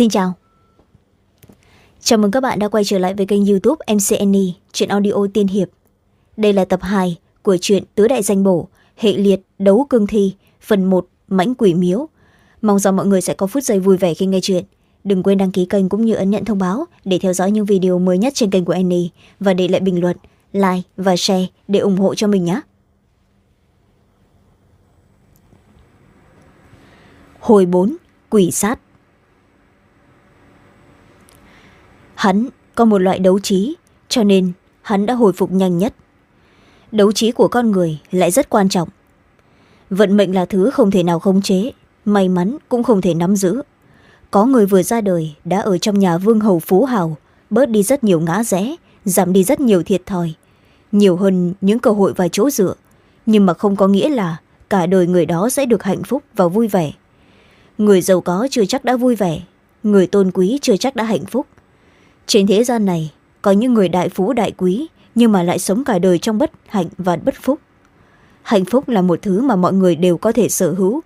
xin chào. Chào mừng các bạn đã quay trở lại với kênh youtube mcne chuyện audio tiên hiệp. Đây là tập hai của truyện tứ đại danh bổ, hệ liệt đấu cương thi, phần một, mãnh quỷ miếu. Mong rằng mọi người sẽ có phút giây vui vẻ khi nghe chuyện. Đừng quên đăng ký kênh cũng như ấn nhận thông báo để theo dõi những video mới nhất trên kênh của annie và để lại bình luận, like và share để ủng hộ cho mình nhé. Hồi bốn, quỷ sát. Hắn có một loại đấu trí, cho nên hắn đã hồi phục nhanh nhất. Đấu trí của con người lại rất quan trọng. Vận mệnh là thứ không thể nào khống chế, may mắn cũng không thể nắm giữ. Có người vừa ra đời đã ở trong nhà vương hầu phú hào, bớt đi rất nhiều ngã rẽ, giảm đi rất nhiều thiệt thòi. Nhiều hơn những cơ hội và chỗ dựa, nhưng mà không có nghĩa là cả đời người đó sẽ được hạnh phúc và vui vẻ. Người giàu có chưa chắc đã vui vẻ, người tôn quý chưa chắc đã hạnh phúc trên thế gian này, có những người đại phú đại quý, nhưng mà lại sống cả đời trong bất hạnh và bất phúc. Hạnh phúc là một thứ mà mọi người đều có thể sở hữu.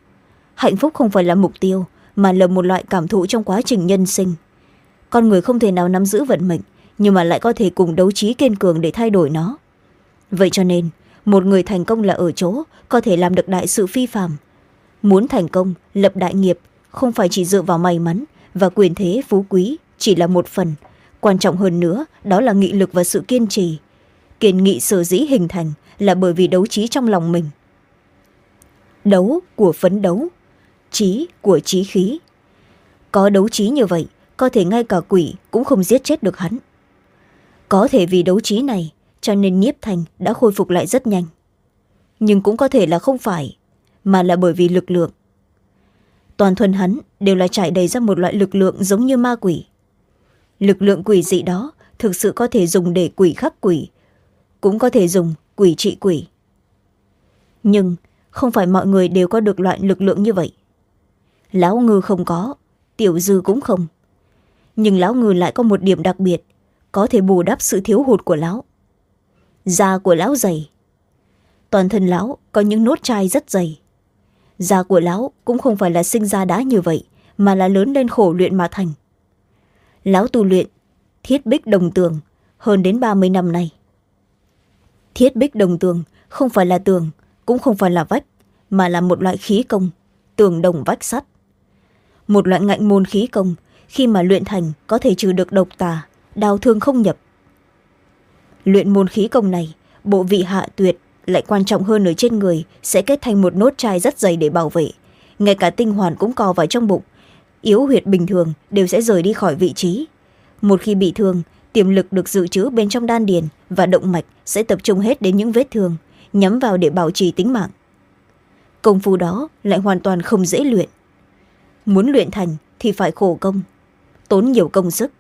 Hạnh phúc không phải là mục tiêu, mà là một loại cảm thụ trong quá trình nhân sinh. Con người không thể nào nắm giữ vận mệnh, nhưng mà lại có thể cùng đấu trí kiên cường để thay đổi nó. Vậy cho nên, một người thành công là ở chỗ có thể làm được đại sự phi phạm muốn thành công, lập đại nghiệp, không phải chỉ dựa vào may mắn và quyền thế phú quý, chỉ là một phần quan trọng hơn nữa đó là nghị lực và sự kiên trì. Kiên nghị sở dĩ hình thành là bởi vì đấu trí trong lòng mình. Đấu của phấn đấu, trí của trí khí. Có đấu trí như vậy, có thể ngay cả quỷ cũng không giết chết được hắn. Có thể vì đấu trí này cho nên nhiếp thành đã khôi phục lại rất nhanh. Nhưng cũng có thể là không phải, mà là bởi vì lực lượng. Toàn thân hắn đều là trải đầy ra một loại lực lượng giống như ma quỷ lực lượng quỷ dị đó thực sự có thể dùng để quỷ khắc quỷ. Cũng có thể dùng quỷ trị quỷ. Nhưng không phải mọi người đều có được loại lực lượng như vậy. Lão ngư không có, tiểu dư cũng không. Nhưng lão ngư lại có một điểm đặc biệt, có thể bù đắp sự thiếu hụt của lão. Da của lão dày. Toàn thân lão có những nốt chai rất dày. Da của lão cũng không phải là sinh ra đã như vậy, mà là lớn lên khổ luyện mà thành lão tu luyện, thiết bích đồng tường, hơn đến ba mươi năm nay. Thiết bích đồng tường không phải là tường, cũng không phải là vách, mà là một loại khí công, tường đồng vách sắt. Một loại ngạnh môn khí công, khi mà luyện thành có thể trừ được độc tà, đau thương không nhập. Luyện môn khí công này, bộ vị hạ tuyệt, lại quan trọng hơn ở trên người, sẽ kết thành một nốt chai rất dày để bảo vệ. Ngay cả tinh hoàn cũng co vào trong bụng yếu huyệt bình thường đều sẽ rời đi khỏi vị trí. Một khi bị thương, tiềm lực được dự trữ bên trong đan điền và động mạch sẽ tập trung hết đến những vết thương, nhắm vào để bảo trì tính mạng. Công phu đó lại hoàn toàn không dễ luyện. Muốn luyện thành thì phải khổ công, tốn nhiều công sức.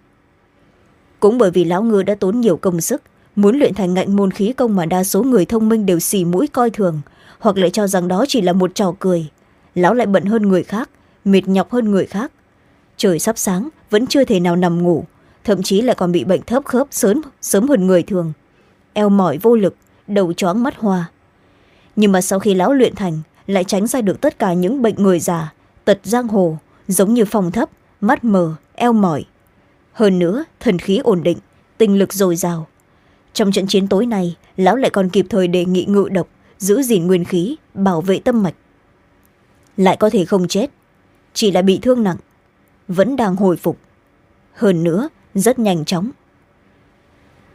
Cũng bởi vì lão ngư đã tốn nhiều công sức, muốn luyện thành ngạnh môn khí công mà đa số người thông minh đều xì mũi coi thường, hoặc lại cho rằng đó chỉ là một trò cười, lão lại bận hơn người khác mệt nhọc hơn người khác. Trời sắp sáng, vẫn chưa thể nào nằm ngủ, thậm chí lại còn bị bệnh thấp khớp sớm sớm hơn người thường. Eo mỏi vô lực, đầu chóng mắt hoa. Nhưng mà sau khi lão luyện thành, lại tránh ra được tất cả những bệnh người già, tật giang hồ, giống như phòng thấp, mắt mờ, eo mỏi. Hơn nữa, thần khí ổn định, tinh lực dồi dào. Trong trận chiến tối nay, lão lại còn kịp thời đề nghị ngự độc, giữ gìn nguyên khí, bảo vệ tâm mạch. Lại có thể không chết chỉ là bị thương nặng, vẫn đang hồi phục. Hơn nữa, rất nhanh chóng.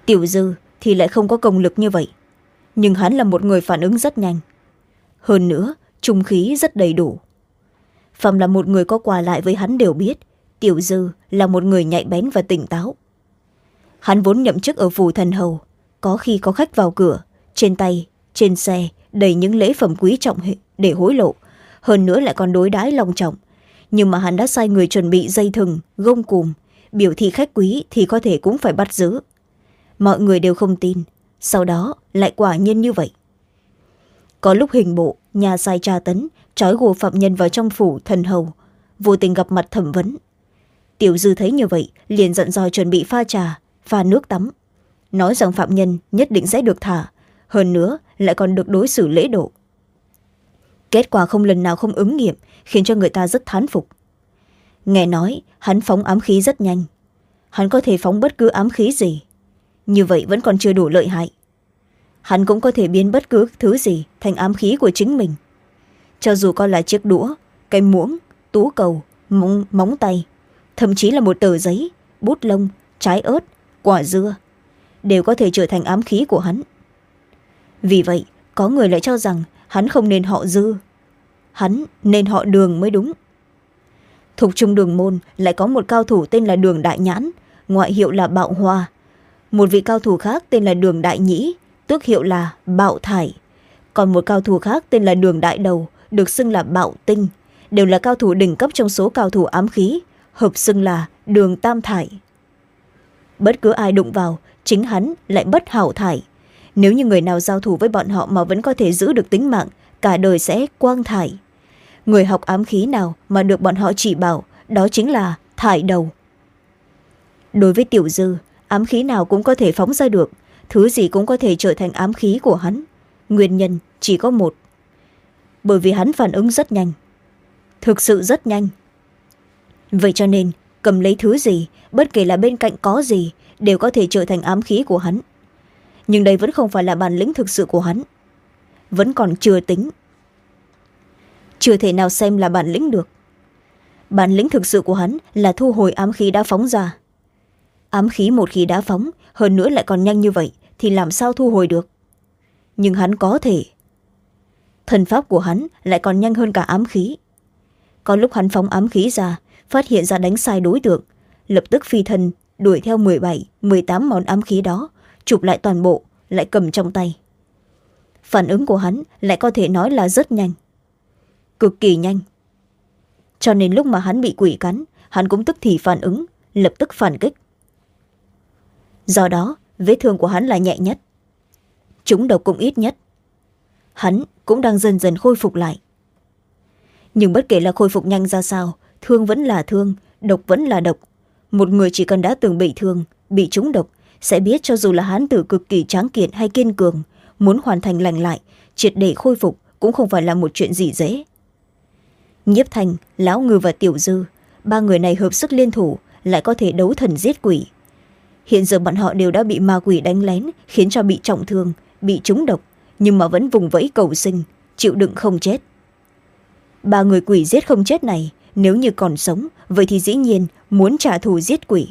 Tiểu dư thì lại không có công lực như vậy, nhưng hắn là một người phản ứng rất nhanh. Hơn nữa, trung khí rất đầy đủ. Phạm là một người có quà lại với hắn đều biết, tiểu dư là một người nhạy bén và tỉnh táo. Hắn vốn nhậm chức ở phủ thần hầu, có khi có khách vào cửa, trên tay, trên xe, đầy những lễ phẩm quý trọng để hối lộ, hơn nữa lại còn đối đãi long trọng nhưng mà hắn đã sai người chuẩn bị dây thừng, gông cùm. Biểu thị khách quý thì có thể cũng phải bắt giữ. Mọi người đều không tin. Sau đó lại quả nhiên như vậy. Có lúc hình bộ, nhà sai tra tấn, trói gồ phạm nhân vào trong phủ thần hầu. Vô tình gặp mặt thẩm vấn. Tiểu dư thấy như vậy, liền giận dò chuẩn bị pha trà, pha nước tắm. Nói rằng phạm nhân nhất định sẽ được thả, hơn nữa lại còn được đối xử lễ độ. Kết quả không lần nào không ứng nghiệm khiến cho người ta rất thán phục. Nghe nói hắn phóng ám khí rất nhanh. Hắn có thể phóng bất cứ ám khí gì. Như vậy vẫn còn chưa đủ lợi hại. Hắn cũng có thể biến bất cứ thứ gì thành ám khí của chính mình. Cho dù coi là chiếc đũa cây muỗng tú cầu móng, móng tay thậm chí là một tờ giấy bút lông trái ớt quả dưa đều có thể trở thành ám khí của hắn. Vì vậy có người lại cho rằng hắn không nên họ dư hắn nên họ đường mới đúng. Thục trung đường môn lại có một cao thủ tên là đường đại nhãn, ngoại hiệu là bạo hoa. Một vị cao thủ khác tên là đường đại nhĩ, tước hiệu là bạo thải. Còn một cao thủ khác tên là đường đại đầu, được xưng là bạo tinh, đều là cao thủ đỉnh cấp trong số cao thủ ám khí, hợp xưng là đường tam thải. Bất cứ ai đụng vào, chính hắn lại bất hảo thải. Nếu như người nào giao thủ với bọn họ mà vẫn có thể giữ được tính mạng, cả đời sẽ quang thải người học ám khí nào mà được bọn họ chỉ bảo, đó chính là thải đầu. Đối với tiểu dư, ám khí nào cũng có thể phóng ra được, thứ gì cũng có thể trở thành ám khí của hắn. Nguyên nhân chỉ có một. Bởi vì hắn phản ứng rất nhanh. Thực sự rất nhanh. Vậy cho nên, cầm lấy thứ gì, bất kể là bên cạnh có gì, đều có thể trở thành ám khí của hắn. Nhưng đây vẫn không phải là bản lĩnh thực sự của hắn. Vẫn còn chưa tính chưa thể nào xem là bản lĩnh được. Bản lĩnh thực sự của hắn là thu hồi ám khí đã phóng ra. Ám khí một khi đã phóng, hơn nữa lại còn nhanh như vậy, thì làm sao thu hồi được? Nhưng hắn có thể. Thần pháp của hắn lại còn nhanh hơn cả ám khí. Có lúc hắn phóng ám khí ra, phát hiện ra đánh sai đối tượng, lập tức phi thân đuổi theo m bảy m tám món ám khí đó, chụp lại toàn bộ, lại cầm trong tay. Phản ứng của hắn lại có thể nói là rất nhanh cực kỳ nhanh. Cho nên lúc mà hắn bị quỷ cắn, hắn cũng tức thì phản ứng, lập tức phản kích. Do đó, vết thương của hắn là nhẹ nhất. Chúng độc cũng ít nhất. Hắn cũng đang dần dần khôi phục lại. Nhưng bất kể là khôi phục nhanh ra sao, thương vẫn là thương, độc vẫn là độc. Một người chỉ cần đã từng bị thương, bị trúng độc, sẽ biết cho dù là hán tử cực kỳ tráng kiện hay kiên cường, muốn hoàn thành lành lại, triệt để khôi phục cũng không phải là một chuyện gì dễ nhiếp thành lão ngư và tiểu dư, ba người này hợp sức liên thủ, lại có thể đấu thần giết quỷ. Hiện giờ bọn họ đều đã bị ma quỷ đánh lén, khiến cho bị trọng thương, bị trúng độc, nhưng mà vẫn vùng vẫy cầu sinh, chịu đựng không chết. Ba người quỷ giết không chết này, nếu như còn sống, vậy thì dĩ nhiên muốn trả thù giết quỷ.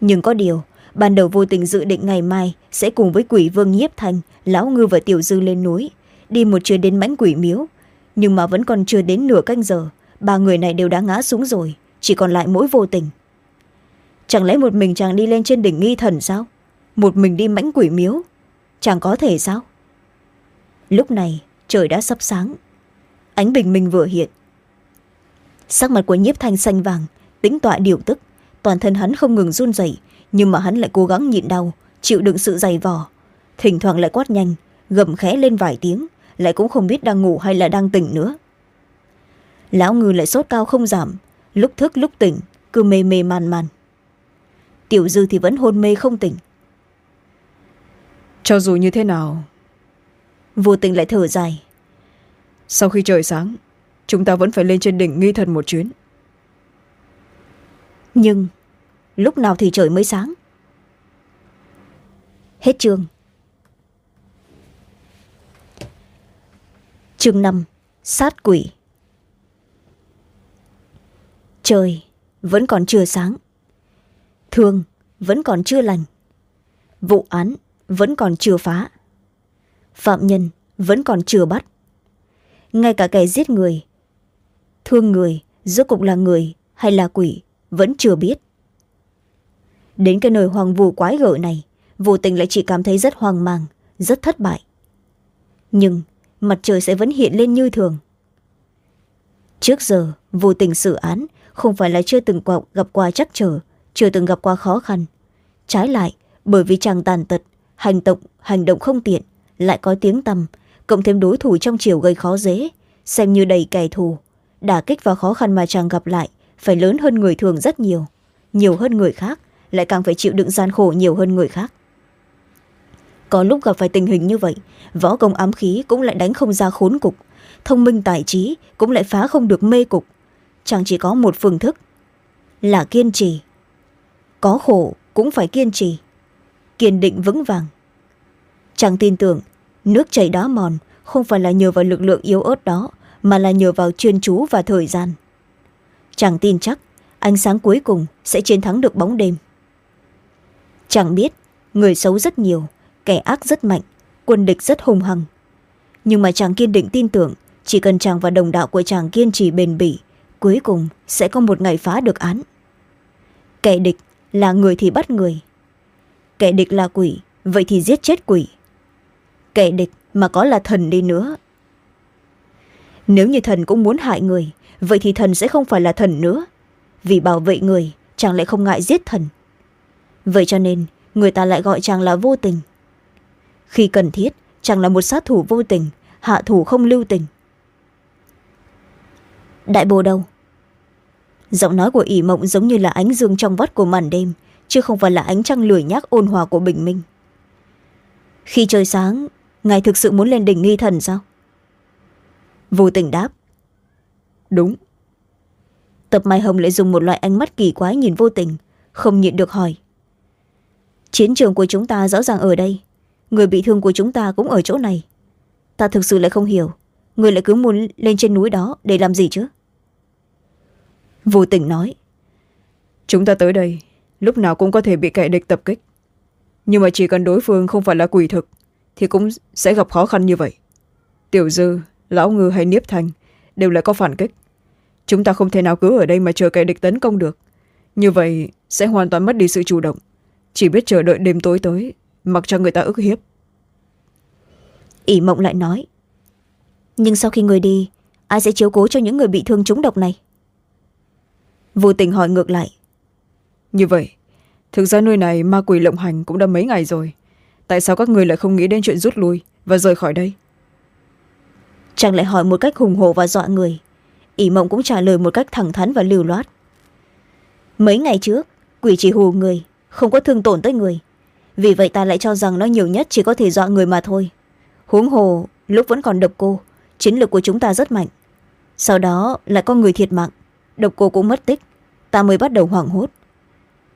Nhưng có điều, ban đầu vô tình dự định ngày mai sẽ cùng với quỷ vương nhiếp thanh, lão ngư và tiểu dư lên núi, đi một chuyến đến mãnh quỷ miếu nhưng mà vẫn còn chưa đến nửa canh giờ, ba người này đều đã ngã xuống rồi, chỉ còn lại mỗi vô tình. Chẳng lẽ một mình chàng đi lên trên đỉnh nghi thần sao? Một mình đi mãnh quỷ miếu, chàng có thể sao? Lúc này, trời đã sắp sáng. Ánh bình minh vừa hiện. Sắc mặt của nhiếp thanh xanh vàng, tính tọa điều tức, toàn thân hắn không ngừng run rẩy, nhưng mà hắn lại cố gắng nhịn đau, chịu đựng sự dày vò. Thỉnh thoảng lại quát nhanh, gầm khẽ lên vài tiếng lại cũng không biết đang ngủ hay là đang tỉnh nữa. Lão ngư lại sốt cao không giảm lúc thức lúc tỉnh cứ mê mê man man. Tiểu dư thì vẫn hôn mê không tỉnh. Cho dù như thế nào vô tình lại thở dài. sau khi trời sáng chúng ta vẫn phải lên trên đỉnh nghi thần một chuyến. Nhưng lúc nào thì trời mới sáng? Hết chương chương năm, sát quỷ. Trời vẫn còn chưa sáng. Thương vẫn còn chưa lành. Vụ án vẫn còn chưa phá. Phạm nhân vẫn còn chưa bắt. Ngay cả kẻ giết người, thương người, rốt cục là người hay là quỷ vẫn chưa biết. Đến cái nơi hoàng vù quái gở này, vô tình lại chỉ cảm thấy rất hoang mang, rất thất bại. Nhưng mặt trời sẽ vẫn hiện lên như thường. Trước giờ, vô tình xử án không phải là chưa từng gặp qua chắc trở, chưa từng gặp qua khó khăn. Trái lại, bởi vì chàng tàn tật, hành động hành động không tiện, lại có tiếng tăm, cộng thêm đối thủ trong chiều gây khó dễ, xem như đầy kẻ thù. Đả kích và khó khăn mà chàng gặp lại phải lớn hơn người thường rất nhiều. Nhiều hơn người khác, lại càng phải chịu đựng gian khổ nhiều hơn người khác có lúc gặp phải tình hình như vậy, võ công ám khí cũng lại đánh không ra khốn cục. Thông minh tài trí cũng lại phá không được mê cục. Chẳng chỉ có một phương thức là kiên trì. Có khổ cũng phải kiên trì. Kiên định vững vàng. Chàng tin tưởng, nước chảy đá mòn không phải là nhờ vào lực lượng yếu ớt đó, mà là nhờ vào chuyên chú và thời gian. Chàng tin chắc, ánh sáng cuối cùng sẽ chiến thắng được bóng đêm. Chàng biết, người xấu rất nhiều kẻ ác rất mạnh, quân địch rất hung hăng. Nhưng mà chàng kiên định tin tưởng, chỉ cần chàng và đồng đạo của chàng kiên trì bền bỉ, cuối cùng sẽ có một ngày phá được án. Kẻ địch là người thì bắt người. Kẻ địch là quỷ, vậy thì giết chết quỷ. Kẻ địch mà có là thần đi nữa. Nếu như thần cũng muốn hại người, vậy thì thần sẽ không phải là thần nữa. Vì bảo vệ người, chàng lại không ngại giết thần. Vậy cho nên, người ta lại gọi chàng là vô tình khi cần thiết, chẳng là một sát thủ vô tình, hạ thủ không lưu tình. Đại bồ đâu giọng nói của ỷ mộng giống như là ánh dương trong vắt của màn đêm, chứ không phải là ánh trăng lười nhác ôn hòa của bình minh. Khi trời sáng, ngài thực sự muốn lên đỉnh nghi thần sao? Vô tình đáp. Đúng. Tập mai hồng lại dùng một loại ánh mắt kỳ quái nhìn vô tình, không nhịn được hỏi. Chiến trường của chúng ta rõ ràng ở đây người bị thương của chúng ta cũng ở chỗ này. Ta thực sự lại không hiểu. Người lại cứ muốn lên trên núi đó để làm gì chứ? Vô tình nói, chúng ta tới đây, lúc nào cũng có thể bị kẻ địch tập kích. Nhưng mà chỉ cần đối phương không phải là quỷ thực, thì cũng sẽ gặp khó khăn như vậy. Tiểu dư, lão ngư hay niếp thành đều lại có phản kích. Chúng ta không thể nào cứ ở đây mà chờ kẻ địch tấn công được. Như vậy sẽ hoàn toàn mất đi sự chủ động. Chỉ biết chờ đợi đêm tối tới mặc cho người ta ức hiếp. Ỷ mộng lại nói nhưng sau khi người đi ai sẽ chiếu cố cho những người bị thương trúng độc này? Vô tình hỏi ngược lại như vậy thực ra nơi này ma quỷ lộng hành cũng đã mấy ngày rồi. Tại sao các người lại không nghĩ đến chuyện rút lui và rời khỏi đây? Chàng lại hỏi một cách hùng hổ và dọa người. Ỷ mộng cũng trả lời một cách thẳng thắn và lưu loát mấy ngày trước quỷ chỉ hù người không có thương tổn tới người vì vậy ta lại cho rằng nó nhiều nhất chỉ có thể dọa người mà thôi. Huống hồ, lúc vẫn còn độc cô, chiến lược của chúng ta rất mạnh. Sau đó lại có người thiệt mạng, độc cô cũng mất tích. Ta mới bắt đầu hoảng hốt.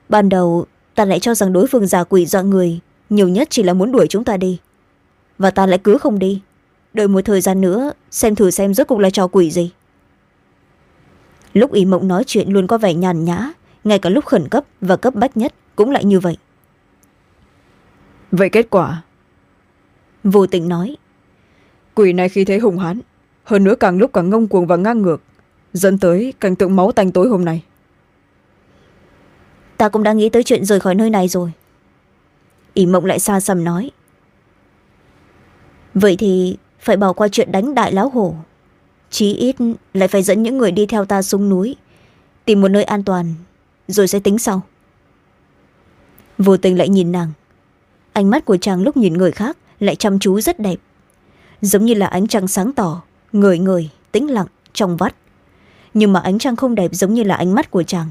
Ban đầu, ta lại cho rằng đối phương giả quỷ dọa người, nhiều nhất chỉ là muốn đuổi chúng ta đi. Và ta lại cứ không đi. Đợi một thời gian nữa, xem thử xem rốt cuộc là trò quỷ gì. Lúc ý mộng nói chuyện luôn có vẻ nhàn nhã, ngay cả lúc khẩn cấp và cấp bách nhất cũng lại như vậy vậy kết quả? Vô tình nói. Quỷ này khi thấy hùng hán hơn nữa càng lúc càng ngông cuồng và ngang ngược dẫn tới cảnh tượng máu tanh tối hôm nay. Ta cũng đã nghĩ tới chuyện rời khỏi nơi này rồi. Ỷ mộng lại xa xăm nói. Vậy thì phải bỏ qua chuyện đánh đại lão hổ. Chí ít lại phải dẫn những người đi theo ta xuống núi tìm một nơi an toàn rồi sẽ tính sau. Vô tình lại nhìn nàng ánh mắt của chàng lúc nhìn người khác lại chăm chú rất đẹp. Giống như là ánh trăng sáng tỏ người người tĩnh lặng trong vắt. Nhưng mà ánh trăng không đẹp giống như là ánh mắt của chàng.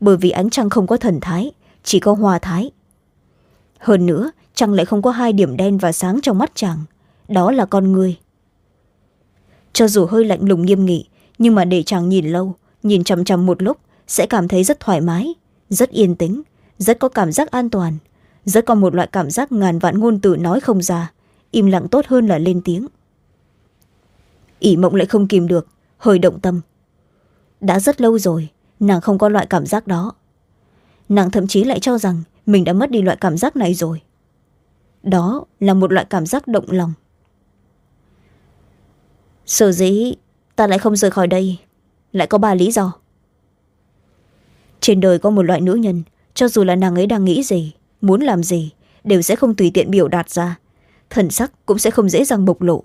Bởi vì ánh trăng không có thần thái, chỉ có hoa thái. Hơn nữa, trăng lại không có hai điểm đen và sáng trong mắt chàng, đó là con người. Cho dù hơi lạnh lùng nghiêm nghị, nhưng mà để chàng nhìn lâu, nhìn chằm chằm một lúc, sẽ cảm thấy rất thoải mái, rất yên tĩnh, rất có cảm giác an toàn rất có một loại cảm giác ngàn vạn ngôn từ nói không ra. Im lặng tốt hơn là lên tiếng. Ỷ mộng lại không kìm được, hơi động tâm. Đã rất lâu rồi, nàng không có loại cảm giác đó. Nàng thậm chí lại cho rằng mình đã mất đi loại cảm giác này rồi. Đó là một loại cảm giác động lòng. Sở dĩ ta lại không rời khỏi đây, lại có ba lý do. Trên đời có một loại nữ nhân, cho dù là nàng ấy đang nghĩ gì muốn làm gì, đều sẽ không tùy tiện biểu đạt ra. Thần sắc cũng sẽ không dễ dàng bộc lộ.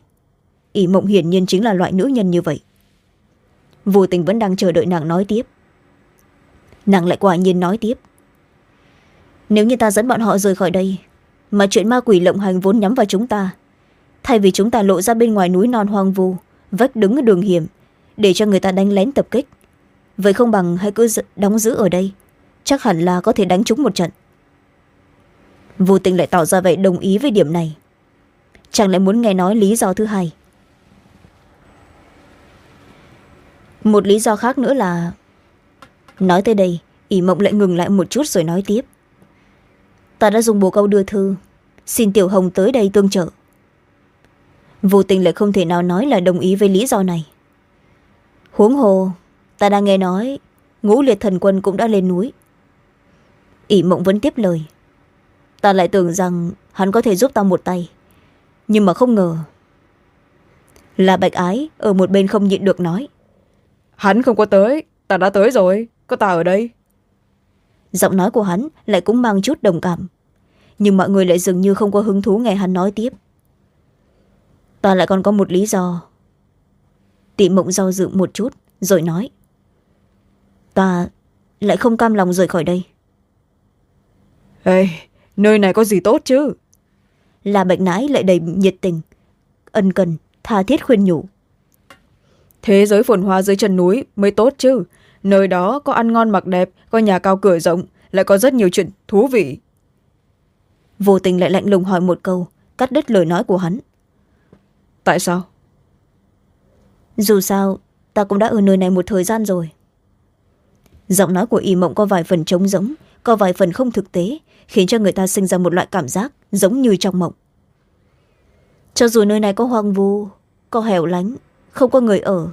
Ỷ mộng hiển nhiên chính là loại nữ nhân như vậy. Vô tình vẫn đang chờ đợi nàng nói tiếp. Nàng lại quả nhiên nói tiếp. Nếu như ta dẫn bọn họ rời khỏi đây, mà chuyện ma quỷ lộng hành vốn nhắm vào chúng ta, thay vì chúng ta lộ ra bên ngoài núi non hoang vu, vách đứng ở đường hiểm, để cho người ta đánh lén tập kích, vậy không bằng hãy cứ đóng giữ ở đây, chắc hẳn là có thể đánh chúng một trận vô tình lại tỏ ra vậy đồng ý với điểm này. Chàng lại muốn nghe nói lý do thứ hai. Một lý do khác nữa là, nói tới đây, ỷ mộng lại ngừng lại một chút rồi nói tiếp. Ta đã dùng bồ câu đưa thư, xin tiểu hồng tới đây tương trợ. Vô tình lại không thể nào nói là đồng ý với lý do này. Huống hồ, ta đang nghe nói, ngũ liệt thần quân cũng đã lên núi. Ỷ mộng vẫn tiếp lời ta lại tưởng rằng hắn có thể giúp ta một tay. Nhưng mà không ngờ là bạch ái ở một bên không nhịn được nói. Hắn không có tới ta đã tới rồi có ta ở đây. Giọng nói của hắn lại cũng mang chút đồng cảm. Nhưng mọi người lại dường như không có hứng thú nghe hắn nói tiếp. Ta lại còn có một lý do. Tị mộng do dự một chút rồi nói. Ta lại không cam lòng rời khỏi đây. Ê nơi này có gì tốt chứ? Là bạch nãi lại đầy nhiệt tình. Ân cần tha thiết khuyên nhủ. Thế giới phồn hoa dưới chân núi mới tốt chứ. Nơi đó có ăn ngon mặc đẹp có nhà cao cửa rộng lại có rất nhiều chuyện thú vị. Vô tình lại lạnh lùng hỏi một câu cắt đứt lời nói của hắn. Tại sao? Dù sao ta cũng đã ở nơi này một thời gian rồi. Giọng nói của y mộng có vài phần trống rỗng có vài phần không thực tế, khiến cho người ta sinh ra một loại cảm giác giống như trong mộng. Cho dù nơi này có hoang vu, có hẻo lánh, không có người ở,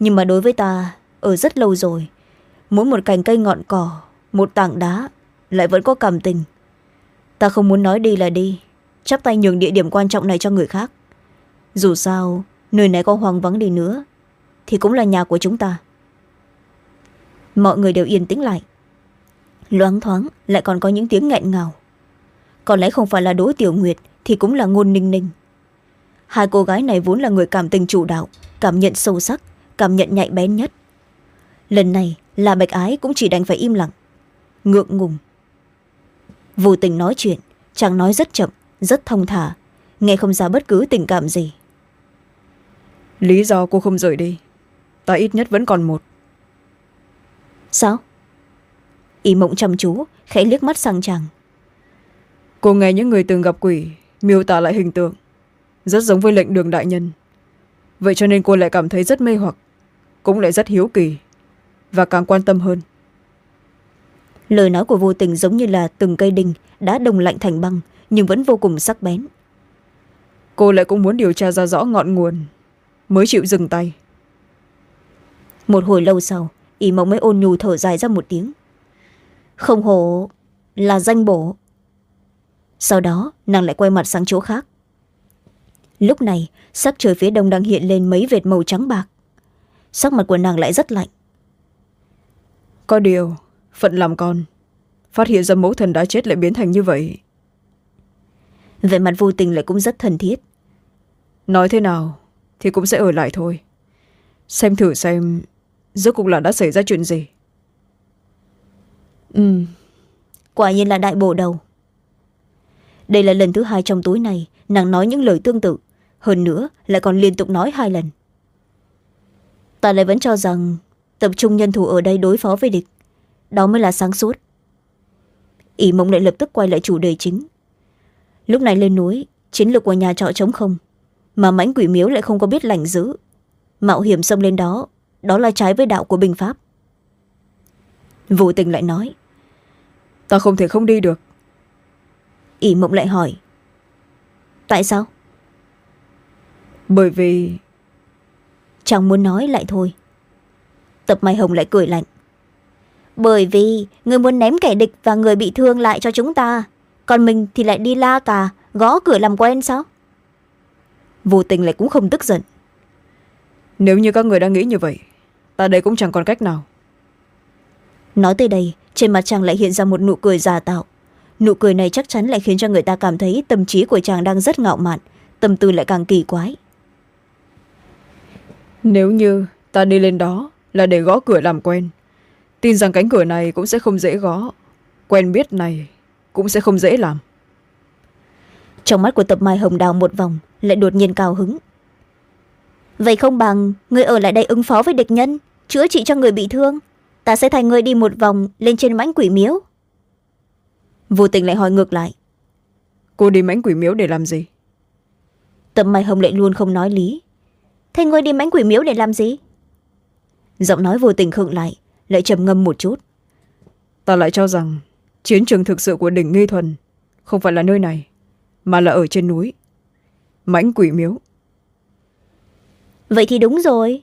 nhưng mà đối với ta, ở rất lâu rồi, mỗi một cành cây ngọn cỏ, một tảng đá lại vẫn có cảm tình. Ta không muốn nói đi là đi, chắp tay nhường địa điểm quan trọng này cho người khác. Dù sao, nơi này có hoang vắng đi nữa, thì cũng là nhà của chúng ta. Mọi người đều yên tĩnh lại loáng thoáng lại còn có những tiếng nghẹn ngào. Có lẽ không phải là đỗ tiểu nguyệt thì cũng là ngôn ninh ninh. Hai cô gái này vốn là người cảm tình chủ đạo cảm nhận sâu sắc cảm nhận nhạy bén nhất. Lần này là bạch ái cũng chỉ đành phải im lặng ngượng ngùng. Vô tình nói chuyện chàng nói rất chậm rất thông thả nghe không ra bất cứ tình cảm gì. Lý do cô không rời đi ta ít nhất vẫn còn một. Sao y mộng chăm chú khẽ liếc mắt sang chàng. Cô nghe những người từng gặp quỷ miêu tả lại hình tượng. Rất giống với lệnh đường đại nhân. Vậy cho nên cô lại cảm thấy rất mê hoặc cũng lại rất hiếu kỳ và càng quan tâm hơn. Lời nói của vô tình giống như là từng cây đinh đã đồng lạnh thành băng nhưng vẫn vô cùng sắc bén. Cô lại cũng muốn điều tra ra rõ ngọn nguồn mới chịu dừng tay. Một hồi lâu sau y mộng mới ôn nhu thở dài ra một tiếng không hổ là danh bổ. Sau đó nàng lại quay mặt sang chỗ khác. Lúc này sắc trời phía đông đang hiện lên mấy vệt màu trắng bạc. Sắc mặt của nàng lại rất lạnh. Có điều phận làm con phát hiện ra mẫu thần đã chết lại biến thành như vậy. Vẻ mặt vô tình lại cũng rất thân thiết. Nói thế nào thì cũng sẽ ở lại thôi. Xem thử xem rốt cuộc là đã xảy ra chuyện gì ừ. Quả nhiên là đại bổ đầu. Đây là lần thứ hai trong tối này, nàng nói những lời tương tự. Hơn nữa, lại còn liên tục nói hai lần. Ta lại vẫn cho rằng, tập trung nhân thủ ở đây đối phó với địch, đó mới là sáng suốt. Ỷ mộng lại lập tức quay lại chủ đề chính. Lúc này lên núi, chiến lược của nhà trọ chống không, mà mãnh quỷ miếu lại không có biết lành giữ mạo hiểm xông lên đó đó là trái với đạo của binh pháp. Vô tình lại nói ta không thể không đi được. Ỷ mộng lại hỏi. Tại sao? Bởi vì chàng muốn nói lại thôi. Tập mai hồng lại cười lạnh. Bởi vì người muốn ném kẻ địch và người bị thương lại cho chúng ta còn mình thì lại đi la cà gõ cửa làm quen sao? Vô tình lại cũng không tức giận. Nếu như các người đang nghĩ như vậy ta đây cũng chẳng còn cách nào. Nói tới đây trên mặt chàng lại hiện ra một nụ cười giả tạo. Nụ cười này chắc chắn lại khiến cho người ta cảm thấy tâm trí của chàng đang rất ngạo mạn tâm tư lại càng kỳ quái. Nếu như ta đi lên đó là để gõ cửa làm quen tin rằng cánh cửa này cũng sẽ không dễ gõ. Quen biết này cũng sẽ không dễ làm. Trong mắt của tập mai hồng đào một vòng lại đột nhiên cao hứng. Vậy không bằng người ở lại đây ứng phó với địch nhân chữa trị cho người bị thương ta sẽ thành người đi một vòng lên trên mãnh quỷ miếu. Vô tình lại hỏi ngược lại. Cô đi mãnh quỷ miếu để làm gì? Tập mai hồng lại luôn không nói lý. Thế ngươi đi mãnh quỷ miếu để làm gì? Giọng nói vô tình khựng lại lại trầm ngâm một chút. Ta lại cho rằng chiến trường thực sự của đỉnh nghi thuần không phải là nơi này mà là ở trên núi. Mãnh quỷ miếu. Vậy thì đúng rồi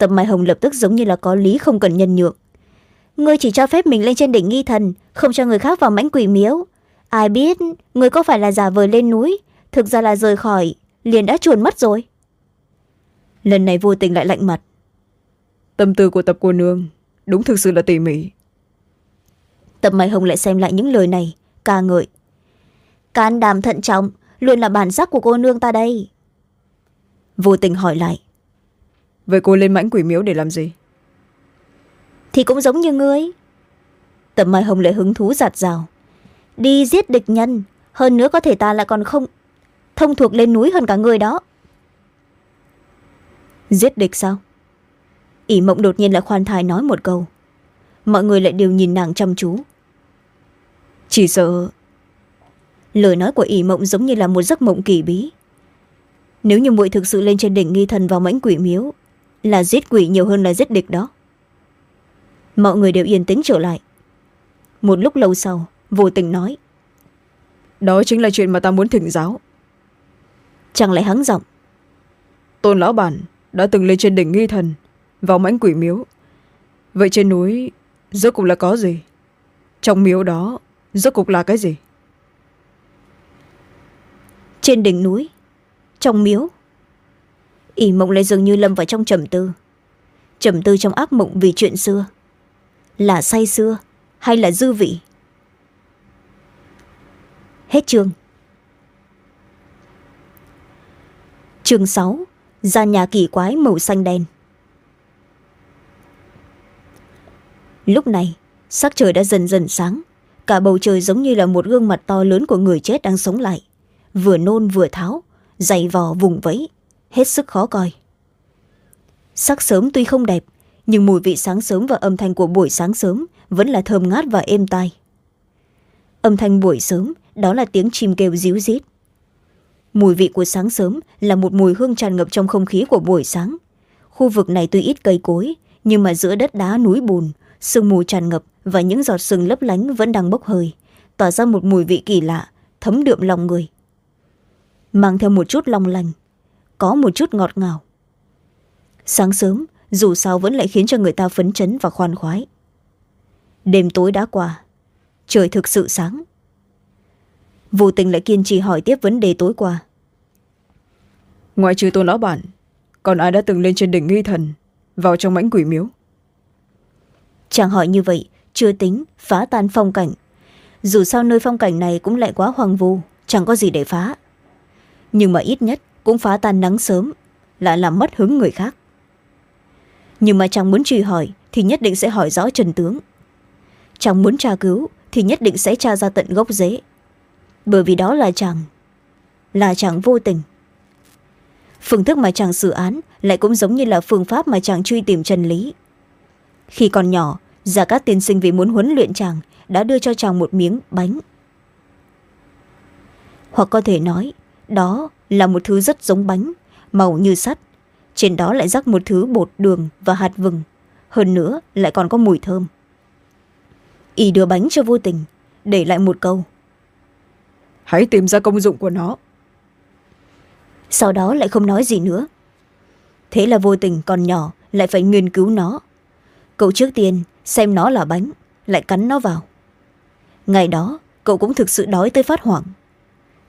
tập mai hồng lập tức giống như là có lý không cần nhân nhượng. Ngươi chỉ cho phép mình lên trên đỉnh nghi thần không cho người khác vào mãnh quỷ miếu. Ai biết ngươi có phải là giả vờ lên núi thực ra là rời khỏi liền đã chuồn mất rồi. Lần này vô tình lại lạnh mặt. Tâm tư của tập cô nương đúng thực sự là tỉ mỉ. Tập mai hồng lại xem lại những lời này ca ngợi. Can đảm thận trọng luôn là bản sắc của cô nương ta đây. Vô tình hỏi lại vậy cô lên mãnh quỷ miếu để làm gì? Thì cũng giống như ngươi. Tập mai hồng lại hứng thú giạt rào. Đi giết địch nhân hơn nữa có thể ta lại còn không thông thuộc lên núi hơn cả người đó. Giết địch sao? Ỷ mộng đột nhiên lại khoan thai nói một câu. Mọi người lại đều nhìn nàng chăm chú. Chỉ sợ lời nói của ỷ mộng giống như là một giấc mộng kỳ bí. Nếu như muội thực sự lên trên đỉnh nghi thần vào mãnh quỷ miếu là giết quỷ nhiều hơn là giết địch đó. Mọi người đều yên tĩnh trở lại. Một lúc lâu sau vô tình nói đó chính là chuyện mà ta muốn thỉnh giáo. Chẳng lại hắng giọng tôn lão bản đã từng lên trên đỉnh nghi thần vào mãnh quỷ miếu. Vậy trên núi rốt cục là có gì? Trong miếu đó rốt cục là cái gì? Trên đỉnh núi trong miếu ỷ mộng lại dường như lâm vào trong trầm tư. Trầm tư trong ác mộng vì chuyện xưa. Là say xưa hay là dư vị? Hết chương. Chương sáu, gian nhà kỳ quái màu xanh đen. Lúc này, sắc trời đã dần dần sáng. Cả bầu trời giống như là một gương mặt to lớn của người chết đang sống lại. Vừa nôn vừa tháo, dày vò vùng vẫy hết sức khó coi. Sắc sớm tuy không đẹp, nhưng mùi vị sáng sớm và âm thanh của buổi sáng sớm vẫn là thơm ngát và êm tai. Âm thanh buổi sớm, đó là tiếng chim kêu ríu rít. Mùi vị của sáng sớm là một mùi hương tràn ngập trong không khí của buổi sáng. Khu vực này tuy ít cây cối, nhưng mà giữa đất đá núi bùn, sương mù tràn ngập và những giọt sương lấp lánh vẫn đang bốc hơi, tỏa ra một mùi vị kỳ lạ, thấm đượm lòng người. Mang theo một chút long lành có một chút ngọt ngào. Sáng sớm dù sao vẫn lại khiến cho người ta phấn chấn và khoan khoái. Đêm tối đã qua trời thực sự sáng. Vô tình lại kiên trì hỏi tiếp vấn đề tối qua. Ngoại trừ tôn lão bản còn ai đã từng lên trên đỉnh nghi thần vào trong mãnh quỷ miếu? Chàng hỏi như vậy chưa tính phá tan phong cảnh. Dù sao nơi phong cảnh này cũng lại quá hoang vu chẳng có gì để phá. Nhưng mà ít nhất cũng phá tan nắng sớm, lại làm mất hứng người khác. Nhưng mà chàng muốn truy hỏi thì nhất định sẽ hỏi rõ trần tướng. Chàng muốn tra cứu thì nhất định sẽ tra ra tận gốc rễ. Bởi vì đó là chàng là chàng vô tình. Phương thức mà chàng xử án lại cũng giống như là phương pháp mà chàng truy tìm chân lý. Khi còn nhỏ, gia cát tiên sinh vì muốn huấn luyện chàng đã đưa cho chàng một miếng bánh. Hoặc có thể nói đó là một thứ rất giống bánh màu như sắt. Trên đó lại rắc một thứ bột đường và hạt vừng. Hơn nữa lại còn có mùi thơm. Y đưa bánh cho vô tình để lại một câu. Hãy tìm ra công dụng của nó. Sau đó lại không nói gì nữa. Thế là vô tình còn nhỏ lại phải nghiên cứu nó. Cậu trước tiên xem nó là bánh lại cắn nó vào. Ngày đó cậu cũng thực sự đói tới phát hoảng.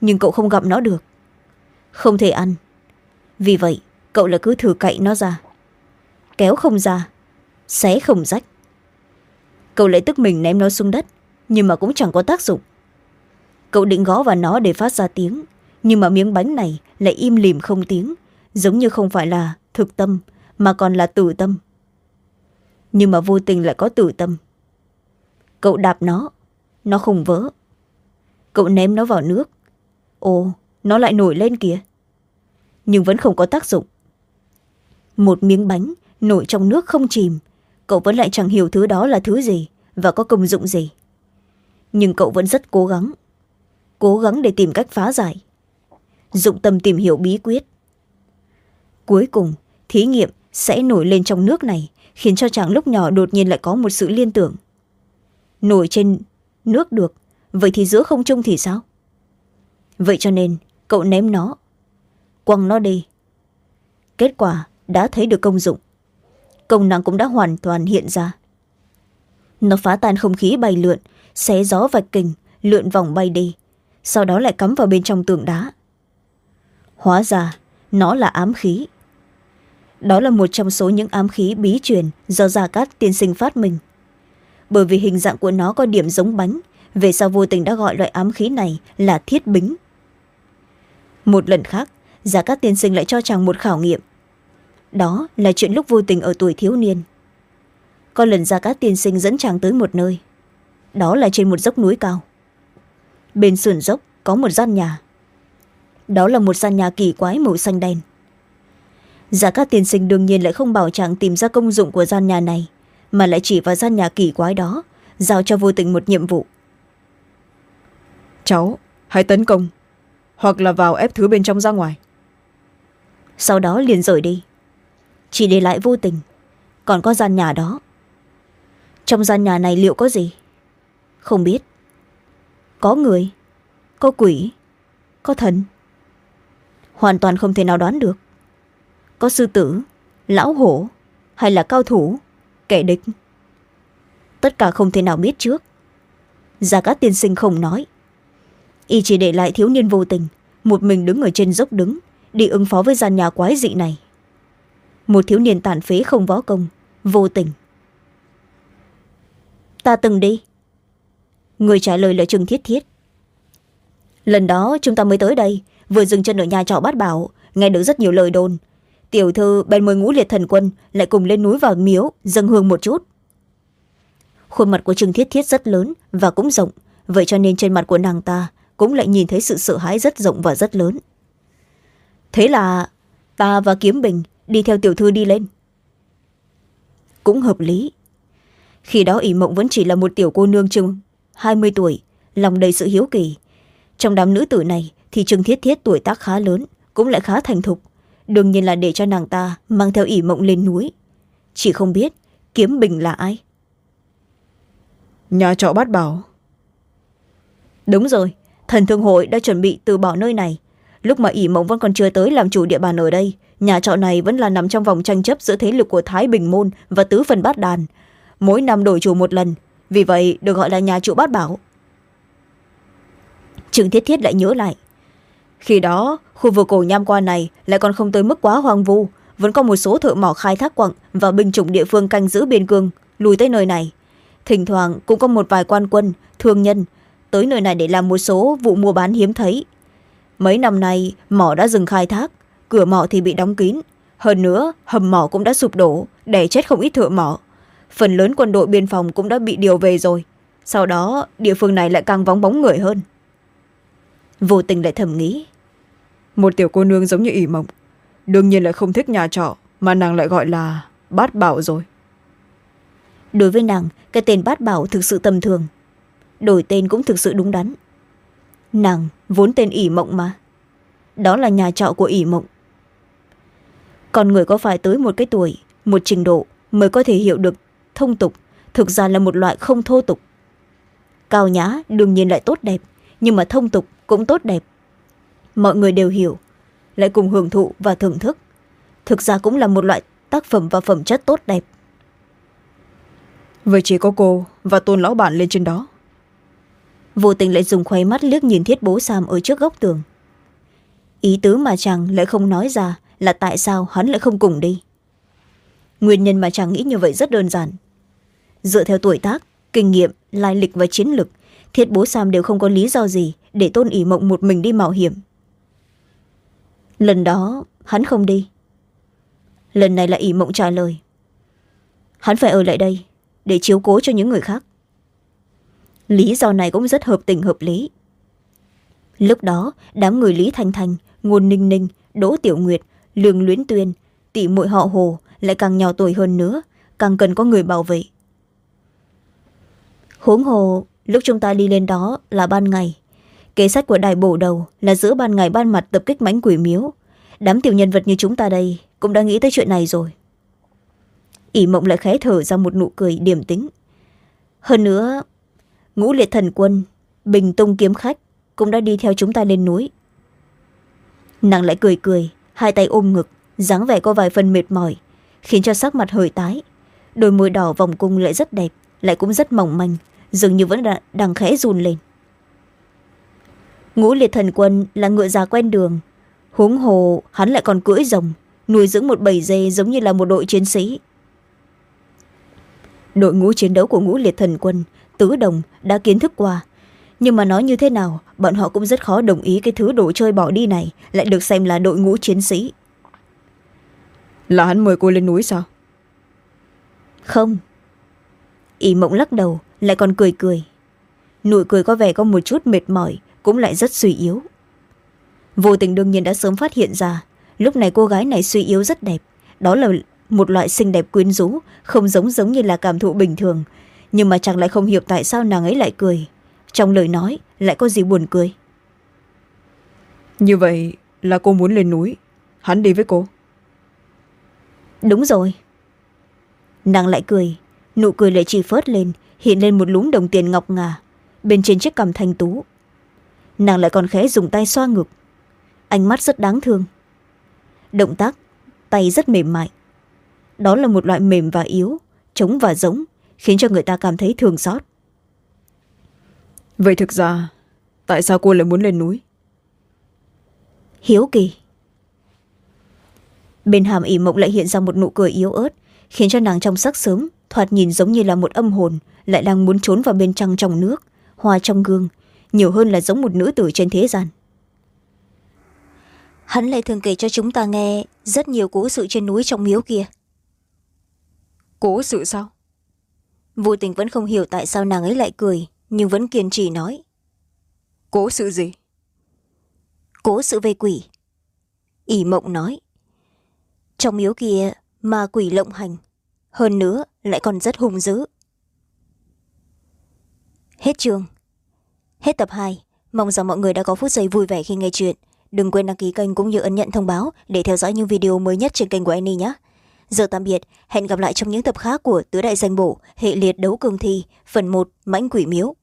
Nhưng cậu không gặm nó được không thể ăn. Vì vậy, cậu là cứ thử cậy nó ra. Kéo không ra, xé không rách. Cậu lại tức mình ném nó xuống đất, nhưng mà cũng chẳng có tác dụng. Cậu định gõ vào nó để phát ra tiếng, nhưng mà miếng bánh này lại im lìm không tiếng, giống như không phải là thực tâm, mà còn là tử tâm. Nhưng mà vô tình lại có tử tâm. Cậu đạp nó nó không vỡ. Cậu ném nó vào nước. Ồ nó lại nổi lên kìa. Nhưng vẫn không có tác dụng. Một miếng bánh nổi trong nước không chìm. Cậu vẫn lại chẳng hiểu thứ đó là thứ gì và có công dụng gì. Nhưng cậu vẫn rất cố gắng. Cố gắng để tìm cách phá giải. Dụng tâm tìm hiểu bí quyết. Cuối cùng, thí nghiệm sẽ nổi lên trong nước này, khiến cho chàng lúc nhỏ đột nhiên lại có một sự liên tưởng. Nổi trên nước được, vậy thì giữa không trung thì sao? Vậy cho nên cậu ném nó. Quăng nó đi. Kết quả đã thấy được công dụng. Công năng cũng đã hoàn toàn hiện ra. Nó phá tan không khí bay lượn, xé gió vạch kình, lượn vòng bay đi. Sau đó lại cắm vào bên trong tường đá. Hóa ra, nó là ám khí. Đó là một trong số những ám khí bí truyền do gia cát tiên sinh phát minh. Bởi vì hình dạng của nó có điểm giống bánh, về sau vô tình đã gọi loại ám khí này là thiết bính một lần khác gia các tiên sinh lại cho chàng một khảo nghiệm. Đó là chuyện lúc vô tình ở tuổi thiếu niên. Có lần gia các tiên sinh dẫn chàng tới một nơi. Đó là trên một dốc núi cao. Bên sườn dốc có một gian nhà. Đó là một gian nhà kỳ quái màu xanh đen. Giả các tiên sinh đương nhiên lại không bảo chàng tìm ra công dụng của gian nhà này, mà lại chỉ vào gian nhà kỳ quái đó, giao cho vô tình một nhiệm vụ. Cháu, hãy tấn công hoặc là vào ép thứ bên trong ra ngoài. Sau đó liền rời đi. Chỉ để lại vô tình. Còn có gian nhà đó. Trong gian nhà này liệu có gì? Không biết. Có người, có quỷ, có thần. Hoàn toàn không thể nào đoán được. Có sư tử, lão hổ, hay là cao thủ, kẻ địch. Tất cả không thể nào biết trước. Gia cát tiên sinh không nói y chỉ để lại thiếu niên vô tình. Một mình đứng ở trên dốc đứng, đi ứng phó với gian nhà quái dị này. Một thiếu niên tàn phế không võ công, vô tình. Ta từng đi. Người trả lời là trương thiết thiết. Lần đó chúng ta mới tới đây, vừa dừng chân ở nhà trọ bát bảo, nghe được rất nhiều lời đồn. Tiểu thư bèn mời ngũ liệt thần quân lại cùng lên núi vào miếu, dâng hương một chút. Khuôn mặt của trương thiết thiết rất lớn và cũng rộng, vậy cho nên trên mặt của nàng ta cũng lại nhìn thấy sự sợ hãi rất rộng và rất lớn. Thế là ta và kiếm bình đi theo tiểu thư đi lên. Cũng hợp lý. Khi đó ỷ mộng vẫn chỉ là một tiểu cô nương chừng hai mươi tuổi lòng đầy sự hiếu kỳ. Trong đám nữ tử này thì trương thiết thiết tuổi tác khá lớn cũng lại khá thành thục. Đương nhiên là để cho nàng ta mang theo ỷ mộng lên núi. Chỉ không biết kiếm bình là ai. Nhà trọ bát bảo. Đúng rồi thần thương hội đã chuẩn bị từ bỏ nơi này. Lúc mà ỷ mộng vẫn còn chưa tới làm chủ địa bàn ở đây, nhà trọ này vẫn là nằm trong vòng tranh chấp giữa thế lực của thái bình môn và tứ phần bát đàn. Mỗi năm đổi chủ một lần, vì vậy được gọi là nhà trụ bát bảo. Trương thiết thiết lại nhớ lại. Khi đó, khu vực cổ nham quan này lại còn không tới mức quá hoang vu, vẫn có một số thợ mỏ khai thác quặng và binh chủng địa phương canh giữ biên cương, lùi tới nơi này. Thỉnh thoảng cũng có một vài quan quân, thương nhân tới nơi này để làm một số vụ mua bán hiếm thấy. Mấy năm nay mỏ đã dừng khai thác cửa mỏ thì bị đóng kín. Hơn nữa hầm mỏ cũng đã sụp đổ để chết không ít thợ mỏ. Phần lớn quân đội biên phòng cũng đã bị điều về rồi. Sau đó địa phương này lại càng vắng bóng người hơn. Vô tình lại thầm nghĩ một tiểu cô nương giống như ỷ mộng đương nhiên lại không thích nhà trọ mà nàng lại gọi là bát bảo rồi. Đối với nàng cái tên bát bảo thực sự tầm thường đổi tên cũng thực sự đúng đắn. Nàng vốn tên ỷ mộng mà. Đó là nhà trọ của ỷ mộng. Con người có phải tới một cái tuổi, một trình độ mới có thể hiểu được thông tục thực ra là một loại không thô tục. Cao nhã đương nhiên lại tốt đẹp, nhưng mà thông tục cũng tốt đẹp. Mọi người đều hiểu, lại cùng hưởng thụ và thưởng thức. Thực ra cũng là một loại tác phẩm và phẩm chất tốt đẹp. Vậy chỉ có cô và tôn lão bản lên trên đó vô tình lại dùng khoe mắt liếc nhìn thiết bố sam ở trước góc tường. Ý tứ mà chàng lại không nói ra là tại sao hắn lại không cùng đi. Nguyên nhân mà chàng nghĩ như vậy rất đơn giản. Dựa theo tuổi tác, kinh nghiệm, lai lịch và chiến lược thiết bố sam đều không có lý do gì để tôn ỉ mộng một mình đi mạo hiểm. Lần đó, hắn không đi. Lần này là ỉ mộng trả lời. Hắn phải ở lại đây để chiếu cố cho những người khác lý do này cũng rất hợp tình hợp lý. Lúc đó, đám người lý thanh thanh ngôn ninh ninh, đỗ tiểu nguyệt, lương luyến tuyên tỷ muội họ hồ lại càng nhỏ tuổi hơn nữa, càng cần có người bảo vệ. Huống hồ, lúc chúng ta đi lên đó là ban ngày, kế sách của đại bổ đầu là giữa ban ngày ban mặt tập kích mãnh quỷ miếu. Đám tiểu nhân vật như chúng ta đây cũng đã nghĩ tới chuyện này rồi. Ỷ mộng lại khẽ thở ra một nụ cười điềm tĩnh. Hơn nữa ngũ liệt thần quân, bình tung kiếm khách, cũng đã đi theo chúng ta lên núi. Nàng lại cười cười, hai tay ôm ngực, dáng vẻ có vài phần mệt mỏi, khiến cho sắc mặt hơi tái. Đôi môi đỏ vòng cung lại rất đẹp, lại cũng rất mỏng manh, dường như vẫn đang khẽ run lên. Ngũ liệt thần quân là ngựa già quen đường. Huống hồ, hắn lại còn cưỡi rồng, nuôi dưỡng một bầy dê giống như là một đội chiến sĩ. Đội ngũ chiến đấu của ngũ liệt thần quân tứ đồng đã kiến thức qua. Nhưng mà nói như thế nào bọn họ cũng rất khó đồng ý cái thứ đồ chơi bỏ đi này lại được xem là đội ngũ chiến sĩ. Là hắn mời cô lên núi sao? Không. Ỷ mộng lắc đầu lại còn cười cười. Nụ cười có vẻ có một chút mệt mỏi cũng lại rất suy yếu. Vô tình đương nhiên đã sớm phát hiện ra lúc này cô gái này suy yếu rất đẹp. Đó là một loại xinh đẹp quyến rũ không giống giống như là cảm thụ bình thường nhưng mà chẳng lại không hiểu tại sao nàng ấy lại cười. Trong lời nói lại có gì buồn cười. Như vậy là cô muốn lên núi hắn đi với cô. Đúng rồi. Nàng lại cười nụ cười lại chỉ phớt lên hiện lên một lúng đồng tiền ngọc ngà bên trên chiếc cằm thanh tú. Nàng lại còn khẽ dùng tay xoa ngực. Ánh mắt rất đáng thương. Động tác tay rất mềm mại. Đó là một loại mềm và yếu trống và giống khiến cho người ta cảm thấy thương xót. Vậy thực ra tại sao cô lại muốn lên núi? Hiếu kỳ. Bên hàm ỉ mộng lại hiện ra một nụ cười yếu ớt khiến cho nàng trong sắc sớm thoạt nhìn giống như là một âm hồn lại đang muốn trốn vào bên trăng trong nước hoa trong gương nhiều hơn là giống một nữ tử trên thế gian. Hắn lại thường kể cho chúng ta nghe rất nhiều cố sự trên núi trong miếu kia. Cố sự sao vô tình vẫn không hiểu tại sao nàng ấy lại cười nhưng vẫn kiên trì nói. Cố sự gì? Cố sự về quỷ. ỷ mộng nói. Trong miếu kia ma quỷ lộng hành. Hơn nữa lại còn rất hung dữ. Hết chương. Hết tập hai. Mong rằng mọi người đã có phút giây vui vẻ khi nghe chuyện. Đừng quên đăng ký kênh cũng như ấn nhận thông báo để theo dõi những video mới nhất trên kênh của annie nhé giờ tạm biệt, hẹn gặp lại trong những tập khác của tứ đại danh bổ hệ liệt đấu cường thi, phần một, mãnh quỷ miếu.